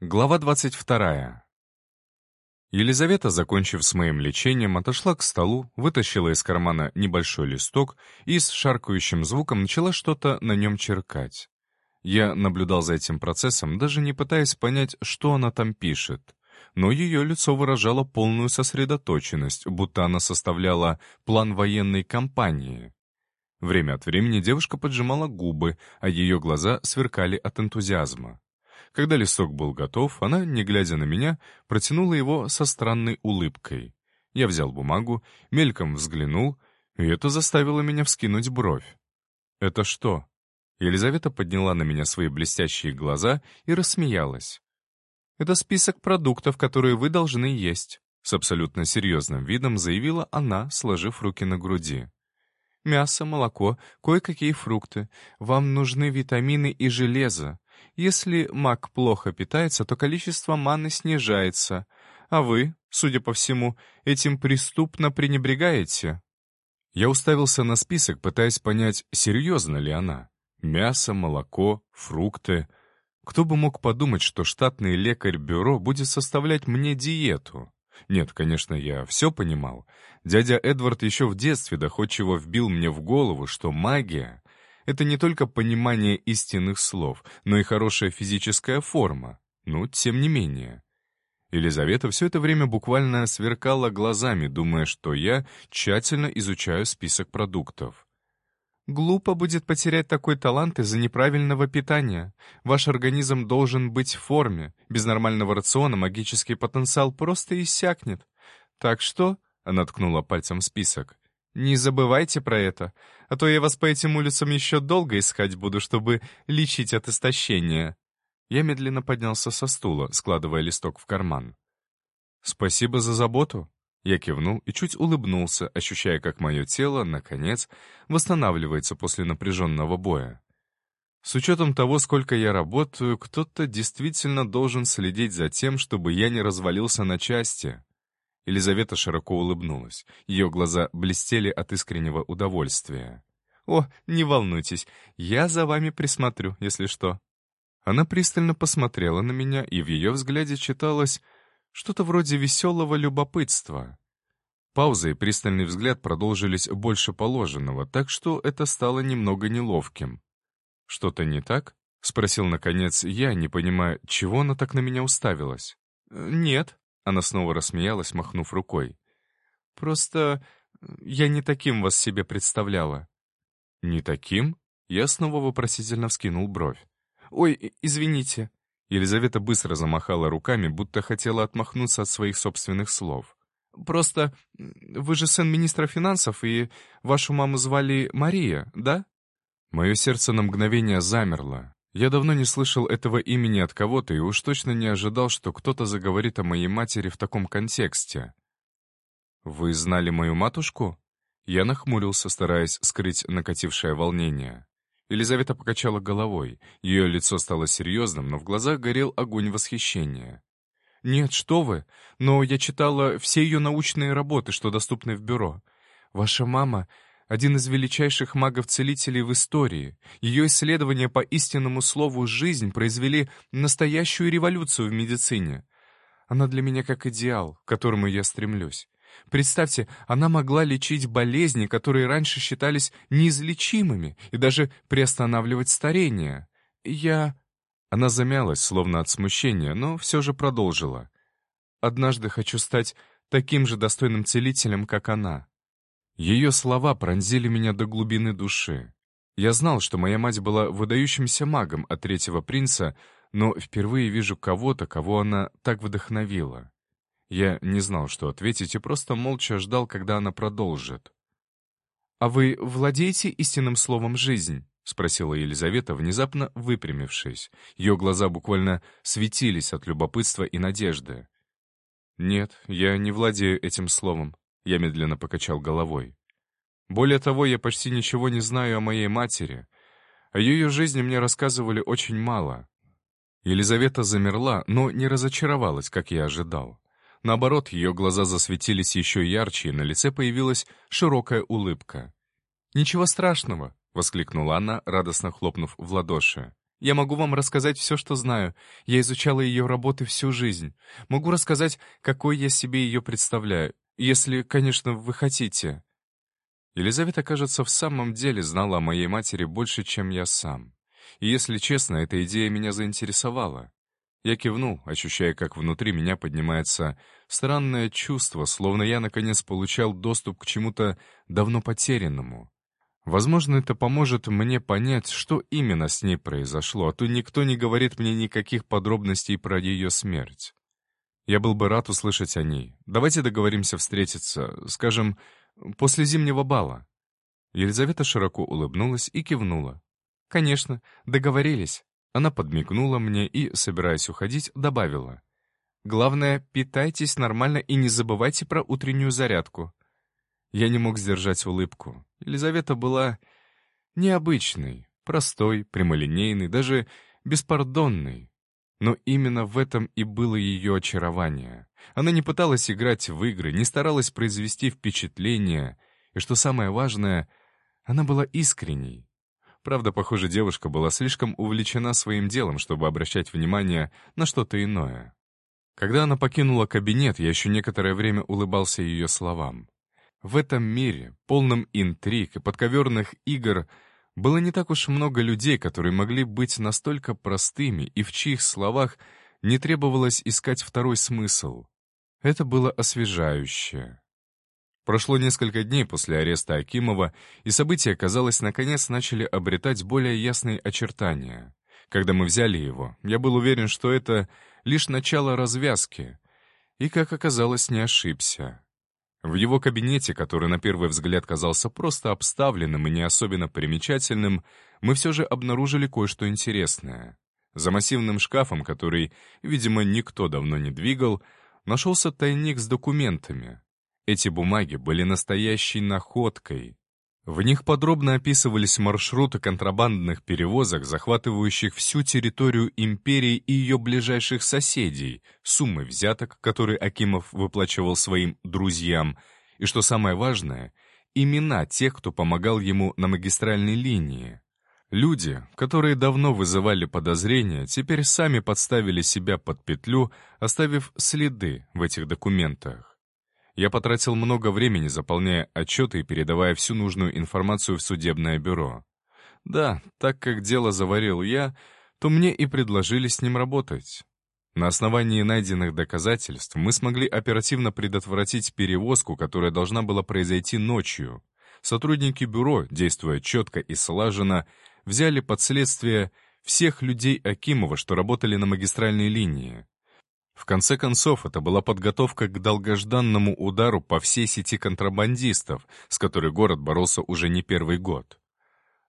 Глава 22. Елизавета, закончив с моим лечением, отошла к столу, вытащила из кармана небольшой листок и с шаркающим звуком начала что-то на нем черкать. Я наблюдал за этим процессом, даже не пытаясь понять, что она там пишет. Но ее лицо выражало полную сосредоточенность, будто она составляла план военной кампании. Время от времени девушка поджимала губы, а ее глаза сверкали от энтузиазма. Когда листок был готов, она, не глядя на меня, протянула его со странной улыбкой. Я взял бумагу, мельком взглянул, и это заставило меня вскинуть бровь. «Это что?» Елизавета подняла на меня свои блестящие глаза и рассмеялась. «Это список продуктов, которые вы должны есть», с абсолютно серьезным видом заявила она, сложив руки на груди. «Мясо, молоко, кое-какие фрукты. Вам нужны витамины и железо. Если маг плохо питается, то количество маны снижается, а вы, судя по всему, этим преступно пренебрегаете. Я уставился на список, пытаясь понять, серьезно ли она. Мясо, молоко, фрукты. Кто бы мог подумать, что штатный лекарь бюро будет составлять мне диету? Нет, конечно, я все понимал. Дядя Эдвард еще в детстве доходчиво вбил мне в голову, что магия это не только понимание истинных слов, но и хорошая физическая форма. Ну, тем не менее. Елизавета все это время буквально сверкала глазами, думая, что я тщательно изучаю список продуктов. Глупо будет потерять такой талант из-за неправильного питания. Ваш организм должен быть в форме. Без нормального рациона магический потенциал просто иссякнет. Так что, — она ткнула пальцем в список, не забывайте про это, а то я вас по этим улицам еще долго искать буду, чтобы лечить от истощения». Я медленно поднялся со стула, складывая листок в карман. «Спасибо за заботу». Я кивнул и чуть улыбнулся, ощущая, как мое тело, наконец, восстанавливается после напряженного боя. С учетом того, сколько я работаю, кто-то действительно должен следить за тем, чтобы я не развалился на части. Елизавета широко улыбнулась. Ее глаза блестели от искреннего удовольствия. «О, не волнуйтесь, я за вами присмотрю, если что». Она пристально посмотрела на меня, и в ее взгляде читалось что-то вроде веселого любопытства. Пауза и пристальный взгляд продолжились больше положенного, так что это стало немного неловким. «Что-то не так?» — спросил, наконец, я, не понимая, чего она так на меня уставилась. «Нет», она снова рассмеялась, махнув рукой. «Просто я не таким вас себе представляла». «Не таким?» Я снова вопросительно вскинул бровь. «Ой, извините». Елизавета быстро замахала руками, будто хотела отмахнуться от своих собственных слов. «Просто вы же сын министра финансов, и вашу маму звали Мария, да?» Мое сердце на мгновение замерло. Я давно не слышал этого имени от кого-то и уж точно не ожидал, что кто-то заговорит о моей матери в таком контексте. «Вы знали мою матушку?» Я нахмурился, стараясь скрыть накатившее волнение. Елизавета покачала головой. Ее лицо стало серьезным, но в глазах горел огонь восхищения. «Нет, что вы! Но я читала все ее научные работы, что доступны в бюро. Ваша мама один из величайших магов-целителей в истории. Ее исследования по истинному слову «жизнь» произвели настоящую революцию в медицине. Она для меня как идеал, к которому я стремлюсь. Представьте, она могла лечить болезни, которые раньше считались неизлечимыми, и даже приостанавливать старение. Я... Она замялась, словно от смущения, но все же продолжила. «Однажды хочу стать таким же достойным целителем, как она». Ее слова пронзили меня до глубины души. Я знал, что моя мать была выдающимся магом от третьего принца, но впервые вижу кого-то, кого она так вдохновила. Я не знал, что ответить, и просто молча ждал, когда она продолжит. «А вы владеете истинным словом «жизнь»?» — спросила Елизавета, внезапно выпрямившись. Ее глаза буквально светились от любопытства и надежды. «Нет, я не владею этим словом», я медленно покачал головой. Более того, я почти ничего не знаю о моей матери. О ее жизни мне рассказывали очень мало. Елизавета замерла, но не разочаровалась, как я ожидал. Наоборот, ее глаза засветились еще ярче, и на лице появилась широкая улыбка. «Ничего страшного!» — воскликнула она, радостно хлопнув в ладоши. Я могу вам рассказать все, что знаю. Я изучала ее работы всю жизнь. Могу рассказать, какой я себе ее представляю. Если, конечно, вы хотите». Елизавета, кажется, в самом деле знала о моей матери больше, чем я сам. И, если честно, эта идея меня заинтересовала. Я кивнул, ощущая, как внутри меня поднимается странное чувство, словно я, наконец, получал доступ к чему-то давно потерянному. Возможно, это поможет мне понять, что именно с ней произошло, а то никто не говорит мне никаких подробностей про ее смерть. Я был бы рад услышать о ней. Давайте договоримся встретиться, скажем, после зимнего бала». Елизавета широко улыбнулась и кивнула. «Конечно, договорились». Она подмигнула мне и, собираясь уходить, добавила. «Главное, питайтесь нормально и не забывайте про утреннюю зарядку». Я не мог сдержать улыбку. Елизавета была необычной, простой, прямолинейной, даже беспардонной. Но именно в этом и было ее очарование. Она не пыталась играть в игры, не старалась произвести впечатление, и, что самое важное, она была искренней. Правда, похоже, девушка была слишком увлечена своим делом, чтобы обращать внимание на что-то иное. Когда она покинула кабинет, я еще некоторое время улыбался ее словам. В этом мире, полном интриг и подковерных игр, было не так уж много людей, которые могли быть настолько простыми и в чьих словах не требовалось искать второй смысл. Это было освежающе. Прошло несколько дней после ареста Акимова, и события, казалось, наконец начали обретать более ясные очертания. Когда мы взяли его, я был уверен, что это лишь начало развязки, и, как оказалось, не ошибся. В его кабинете, который на первый взгляд казался просто обставленным и не особенно примечательным, мы все же обнаружили кое-что интересное. За массивным шкафом, который, видимо, никто давно не двигал, нашелся тайник с документами. Эти бумаги были настоящей находкой. В них подробно описывались маршруты контрабандных перевозок, захватывающих всю территорию империи и ее ближайших соседей, суммы взяток, которые Акимов выплачивал своим «друзьям», и, что самое важное, имена тех, кто помогал ему на магистральной линии. Люди, которые давно вызывали подозрения, теперь сами подставили себя под петлю, оставив следы в этих документах. Я потратил много времени, заполняя отчеты и передавая всю нужную информацию в судебное бюро. Да, так как дело заварил я, то мне и предложили с ним работать. На основании найденных доказательств мы смогли оперативно предотвратить перевозку, которая должна была произойти ночью. Сотрудники бюро, действуя четко и слаженно, взяли под следствие всех людей Акимова, что работали на магистральной линии. В конце концов, это была подготовка к долгожданному удару по всей сети контрабандистов, с которой город боролся уже не первый год.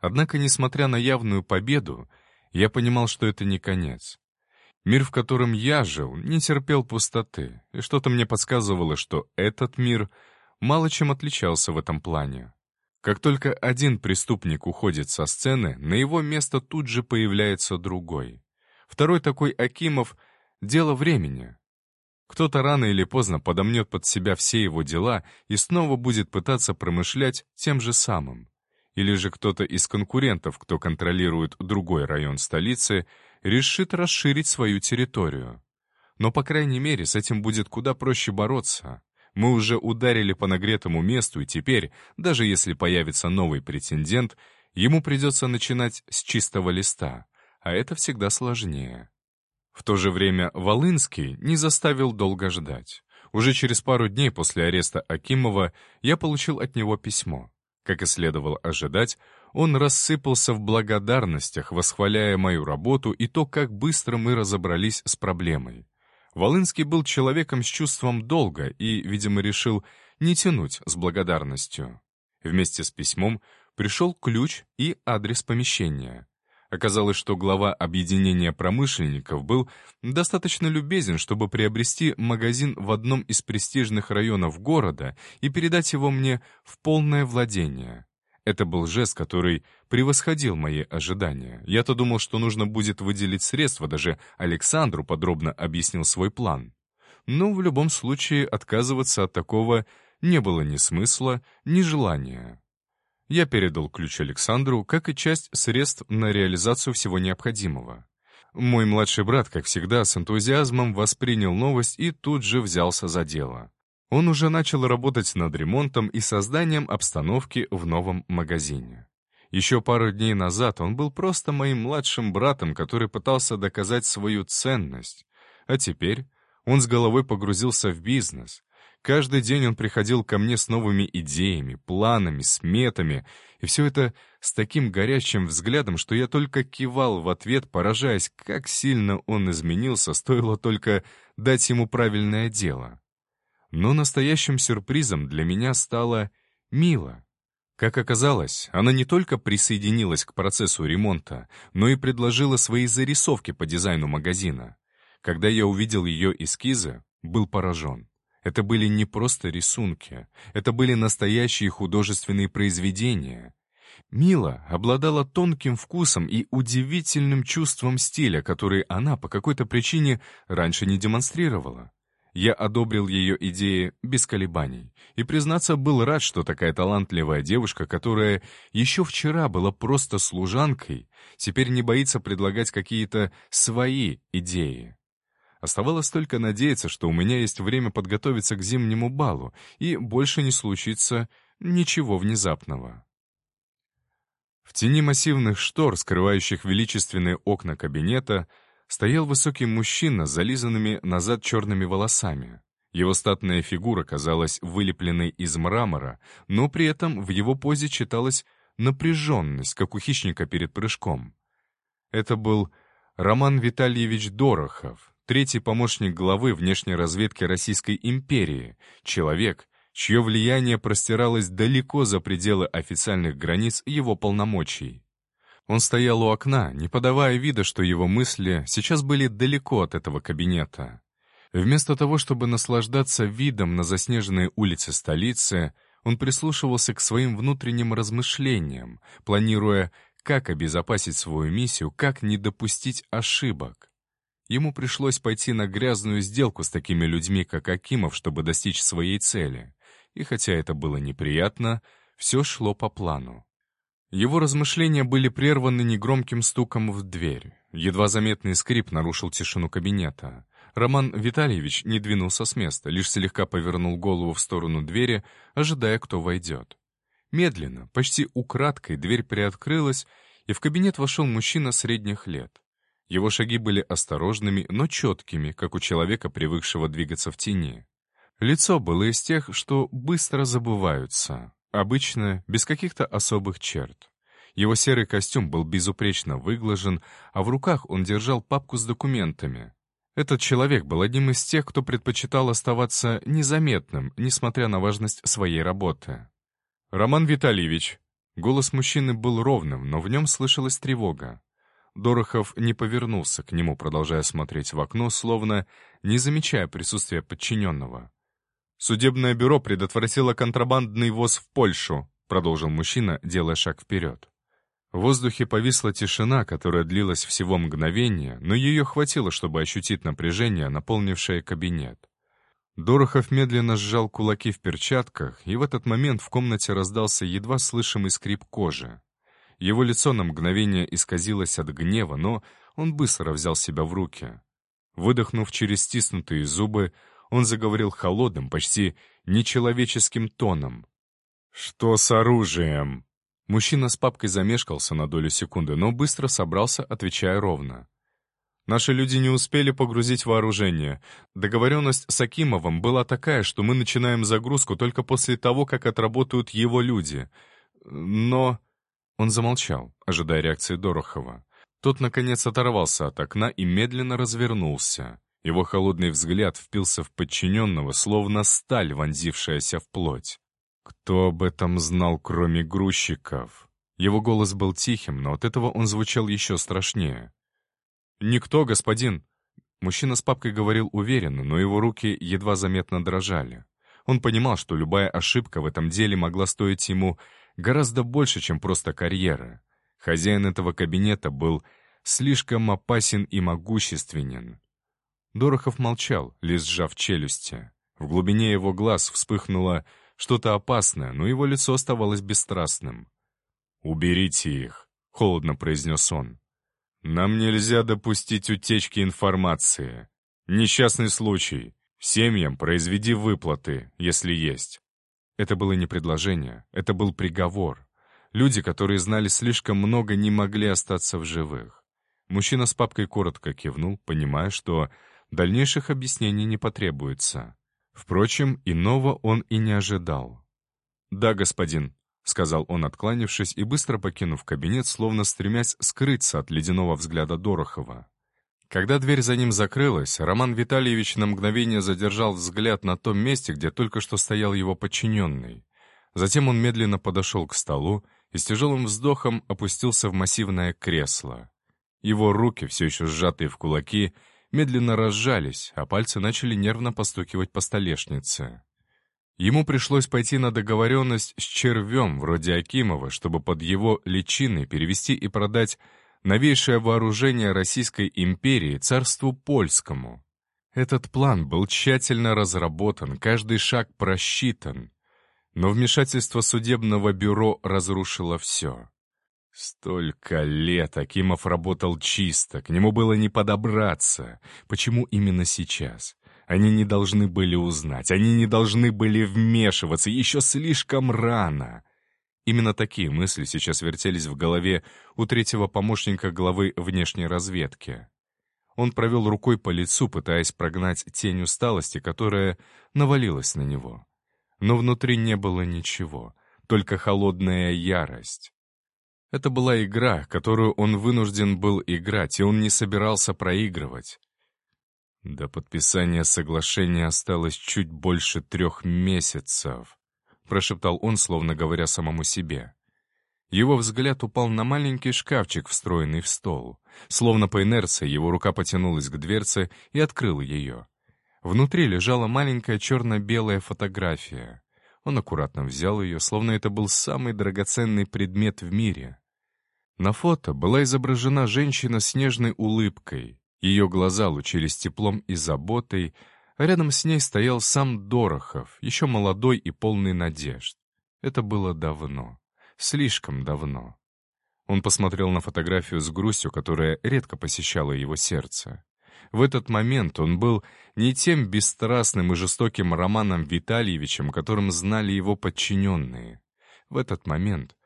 Однако, несмотря на явную победу, я понимал, что это не конец. Мир, в котором я жил, не терпел пустоты, и что-то мне подсказывало, что этот мир мало чем отличался в этом плане. Как только один преступник уходит со сцены, на его место тут же появляется другой. Второй такой Акимов — Дело времени. Кто-то рано или поздно подомнет под себя все его дела и снова будет пытаться промышлять тем же самым. Или же кто-то из конкурентов, кто контролирует другой район столицы, решит расширить свою территорию. Но, по крайней мере, с этим будет куда проще бороться. Мы уже ударили по нагретому месту, и теперь, даже если появится новый претендент, ему придется начинать с чистого листа, а это всегда сложнее. В то же время Волынский не заставил долго ждать. Уже через пару дней после ареста Акимова я получил от него письмо. Как и следовало ожидать, он рассыпался в благодарностях, восхваляя мою работу и то, как быстро мы разобрались с проблемой. Волынский был человеком с чувством долга и, видимо, решил не тянуть с благодарностью. Вместе с письмом пришел ключ и адрес помещения. Оказалось, что глава объединения промышленников был достаточно любезен, чтобы приобрести магазин в одном из престижных районов города и передать его мне в полное владение. Это был жест, который превосходил мои ожидания. Я-то думал, что нужно будет выделить средства, даже Александру подробно объяснил свой план. Но в любом случае отказываться от такого не было ни смысла, ни желания. Я передал ключ Александру, как и часть средств на реализацию всего необходимого. Мой младший брат, как всегда, с энтузиазмом воспринял новость и тут же взялся за дело. Он уже начал работать над ремонтом и созданием обстановки в новом магазине. Еще пару дней назад он был просто моим младшим братом, который пытался доказать свою ценность. А теперь он с головой погрузился в бизнес. Каждый день он приходил ко мне с новыми идеями, планами, сметами, и все это с таким горячим взглядом, что я только кивал в ответ, поражаясь, как сильно он изменился, стоило только дать ему правильное дело. Но настоящим сюрпризом для меня стала Мила. Как оказалось, она не только присоединилась к процессу ремонта, но и предложила свои зарисовки по дизайну магазина. Когда я увидел ее эскизы, был поражен. Это были не просто рисунки, это были настоящие художественные произведения. Мила обладала тонким вкусом и удивительным чувством стиля, который она по какой-то причине раньше не демонстрировала. Я одобрил ее идеи без колебаний и, признаться, был рад, что такая талантливая девушка, которая еще вчера была просто служанкой, теперь не боится предлагать какие-то свои идеи. Оставалось только надеяться, что у меня есть время подготовиться к зимнему балу, и больше не случится ничего внезапного. В тени массивных штор, скрывающих величественные окна кабинета, стоял высокий мужчина с зализанными назад черными волосами. Его статная фигура казалась вылепленной из мрамора, но при этом в его позе читалась напряженность, как у хищника перед прыжком. Это был Роман Витальевич Дорохов, третий помощник главы внешней разведки Российской империи, человек, чье влияние простиралось далеко за пределы официальных границ его полномочий. Он стоял у окна, не подавая вида, что его мысли сейчас были далеко от этого кабинета. Вместо того, чтобы наслаждаться видом на заснеженные улицы столицы, он прислушивался к своим внутренним размышлениям, планируя, как обезопасить свою миссию, как не допустить ошибок. Ему пришлось пойти на грязную сделку с такими людьми, как Акимов, чтобы достичь своей цели. И хотя это было неприятно, все шло по плану. Его размышления были прерваны негромким стуком в дверь. Едва заметный скрип нарушил тишину кабинета. Роман Витальевич не двинулся с места, лишь слегка повернул голову в сторону двери, ожидая, кто войдет. Медленно, почти украдкой, дверь приоткрылась, и в кабинет вошел мужчина средних лет. Его шаги были осторожными, но четкими, как у человека, привыкшего двигаться в тени. Лицо было из тех, что быстро забываются, обычно без каких-то особых черт. Его серый костюм был безупречно выглажен, а в руках он держал папку с документами. Этот человек был одним из тех, кто предпочитал оставаться незаметным, несмотря на важность своей работы. «Роман Витальевич». Голос мужчины был ровным, но в нем слышалась тревога. Дорохов не повернулся к нему, продолжая смотреть в окно, словно не замечая присутствия подчиненного. «Судебное бюро предотвратило контрабандный ввоз в Польшу», продолжил мужчина, делая шаг вперед. В воздухе повисла тишина, которая длилась всего мгновение, но ее хватило, чтобы ощутить напряжение, наполнившее кабинет. Дорохов медленно сжал кулаки в перчатках, и в этот момент в комнате раздался едва слышимый скрип кожи. Его лицо на мгновение исказилось от гнева, но он быстро взял себя в руки. Выдохнув через стиснутые зубы, он заговорил холодным, почти нечеловеческим тоном. «Что с оружием?» Мужчина с папкой замешкался на долю секунды, но быстро собрался, отвечая ровно. Наши люди не успели погрузить вооружение. Договоренность с Акимовым была такая, что мы начинаем загрузку только после того, как отработают его люди. Но... Он замолчал, ожидая реакции Дорохова. Тот, наконец, оторвался от окна и медленно развернулся. Его холодный взгляд впился в подчиненного, словно сталь, вонзившаяся в плоть. Кто об этом знал, кроме грузчиков? Его голос был тихим, но от этого он звучал еще страшнее. «Никто, господин!» Мужчина с папкой говорил уверенно, но его руки едва заметно дрожали. Он понимал, что любая ошибка в этом деле могла стоить ему гораздо больше, чем просто карьера. Хозяин этого кабинета был слишком опасен и могущественен. Дорохов молчал, лишь сжав челюсти. В глубине его глаз вспыхнуло что-то опасное, но его лицо оставалось бесстрастным. «Уберите их», — холодно произнес он. «Нам нельзя допустить утечки информации. Несчастный случай. Семьям произведи выплаты, если есть». Это было не предложение, это был приговор. Люди, которые знали слишком много, не могли остаться в живых. Мужчина с папкой коротко кивнул, понимая, что дальнейших объяснений не потребуется. Впрочем, иного он и не ожидал. «Да, господин», — сказал он, откланившись и быстро покинув кабинет, словно стремясь скрыться от ледяного взгляда Дорохова. Когда дверь за ним закрылась, Роман Витальевич на мгновение задержал взгляд на том месте, где только что стоял его подчиненный. Затем он медленно подошел к столу и с тяжелым вздохом опустился в массивное кресло. Его руки, все еще сжатые в кулаки, медленно разжались, а пальцы начали нервно постукивать по столешнице. Ему пришлось пойти на договоренность с червем, вроде Акимова, чтобы под его личиной перевести и продать новейшее вооружение Российской империи царству польскому. Этот план был тщательно разработан, каждый шаг просчитан. Но вмешательство судебного бюро разрушило все. Столько лет Акимов работал чисто, к нему было не подобраться. Почему именно сейчас? Они не должны были узнать, они не должны были вмешиваться, еще слишком рано. Именно такие мысли сейчас вертелись в голове у третьего помощника главы внешней разведки. Он провел рукой по лицу, пытаясь прогнать тень усталости, которая навалилась на него. Но внутри не было ничего, только холодная ярость. Это была игра, которую он вынужден был играть, и он не собирался проигрывать. До подписания соглашения осталось чуть больше трех месяцев, прошептал он, словно говоря самому себе. Его взгляд упал на маленький шкафчик, встроенный в стол. Словно по инерции его рука потянулась к дверце и открыла ее. Внутри лежала маленькая черно-белая фотография. Он аккуратно взял ее, словно это был самый драгоценный предмет в мире. На фото была изображена женщина с нежной улыбкой, ее глаза лучились теплом и заботой, рядом с ней стоял сам Дорохов, еще молодой и полный надежд. Это было давно, слишком давно. Он посмотрел на фотографию с грустью, которая редко посещала его сердце. В этот момент он был не тем бесстрастным и жестоким Романом Витальевичем, которым знали его подчиненные. В этот момент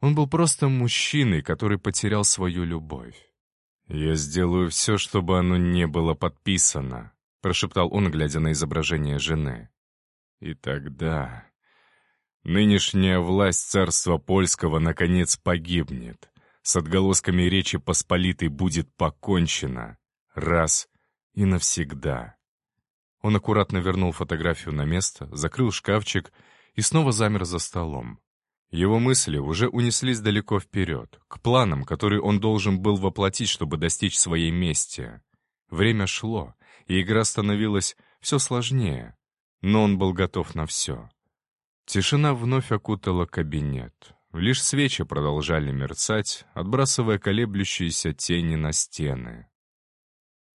он был просто мужчиной, который потерял свою любовь. «Я сделаю все, чтобы оно не было подписано», — прошептал он, глядя на изображение жены. «И тогда нынешняя власть царства польского наконец погибнет. С отголосками Речи Посполитой будет покончено. Раз и навсегда». Он аккуратно вернул фотографию на место, закрыл шкафчик и снова замер за столом. Его мысли уже унеслись далеко вперед, к планам, которые он должен был воплотить, чтобы достичь своей мести. Время шло, и игра становилась все сложнее, но он был готов на все. Тишина вновь окутала кабинет. Лишь свечи продолжали мерцать, отбрасывая колеблющиеся тени на стены.